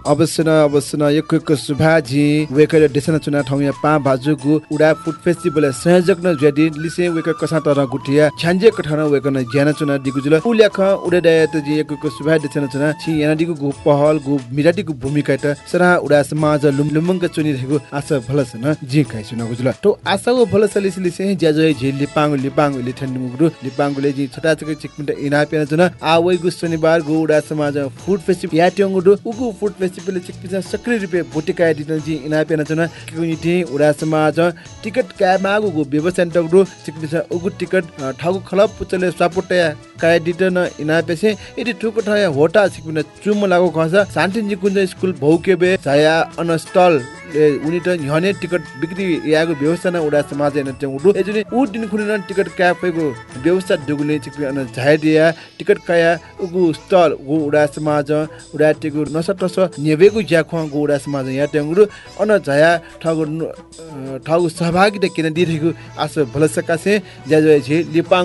अवश्य न अवश्य न एक एक सुभाजी वेकर देशन चुना ठाउँ या पा भाजुगु उडा फुड फेस्टिभल संयोजक न ज्यादि लिसे वेक कसा तर गुटिया छान्जे कठन वेक न ज्यान चुना दिगुजुल उल्याख उडे दयत जी एक एक सुभा देशन चुना छि याना दिगु गु पहल गु मिराटिगु भूमिका त सरा उडा समाज लुम लुमंग चुनि रहेको आशा भलस न जी खाइ सुना गुजुल। तो आशा गु भलस लिसे लिसे ज्याजो झि लिपाङ लिपाङ ले ठन्नु गुरु लिपाङले जी छोटा छोटा चिकमिटा इना पेन चुना आवै गु शनिबार गु उडा समाज फुड फेस्टिभल या ट्यंगु उगु फुड फेस्टिभल चिकपिसा सक्रिय रूपे भोटिका डिटल जी इना पेन उडा समाज टिकट का मागु गु व्यवसाय टगु चिकपिसा उगु टिकट ठागु खलप पुचले सपोटया काय दिट न इना पेसे ठुक ठया होटा सिकपिन चुम लागो खस शान्ति निकुञ्ज स्कुल भौकेबे छाया अनस्टल उनी त ह्यने टिकट बिक्री याको व्यवस्था न उडा समाज न टेउ उडु एजुने उ दिन खुनि न टिकट क्यापेको व्यवस्था दुगुले चिकपि अन झाइदिया टिकट काया उगु स्टल गु उडा समाज उडा टिकु नसटस नेबेगु ज्याखवा गु उडा समाज या टेउ अन झाया ठगु ठगु सहभागी त किन दिरहेको आस भलसका से ज्याजो छे लिपाङ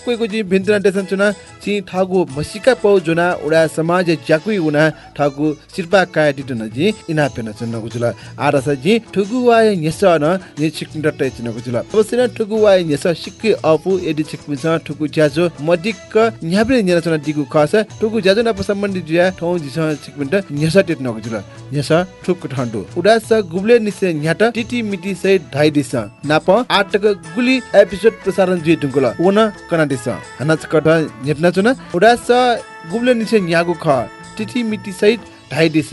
कोइको जी भिन्त्र देशन चुना छि ठागु मसिका पौ जुना उडा समाज ज्याकुइ उना ठागु सिरपा काय दिट न जी इना पेन चुन गुजुल आरस जी ठुगु वाय नेस न नि छिकिन टै चुन गुजुल अवश्य न ठुगु वाय नेस सिक्के अपु एदि छिकमिन स ठुगु ज्याजो मदिक न्याब्रे नेर चुन दिगु खस ठुगु ज्याजो न सम्बन्धी ज्या ठौ जिस छिकमिन त नेस टेट न गुजुल नेस ठुक ठण्डु। उडा स गुब्ले निसे न्याट टिटी मिटी सै ढाइ दिस। नाप आटक गुली एपिसोड प्रसारण जी दुंगुल। ओन कना दिस हनच कट नेटना चुन उडा स गुब्ले निसे न्यागु ख टिटी मिटी सै ढाइ दिस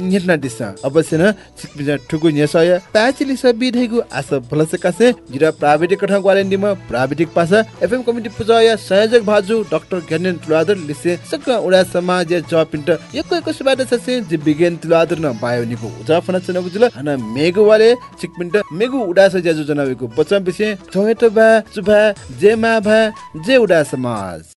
नेटना दिस। अवश्य न सिकबिजा ठुगु न्यसय पाचिली स बिधैगु आस जिरा प्राविधिक प्राविधिक एफएम कमिटी संयोजक भाजु डाक्टर तुलादर लिसे सक उडा समाज एको सुबाद ससे जि बिगेन तुलादर न बायो निको उजा फना चनगु जुल हन मेगु वाले सिकपिन्ट मेगु उडा स ज्याजु जनावेको बचम बिसे थोएट बा सुभा जे मा भा जे उडा समाज।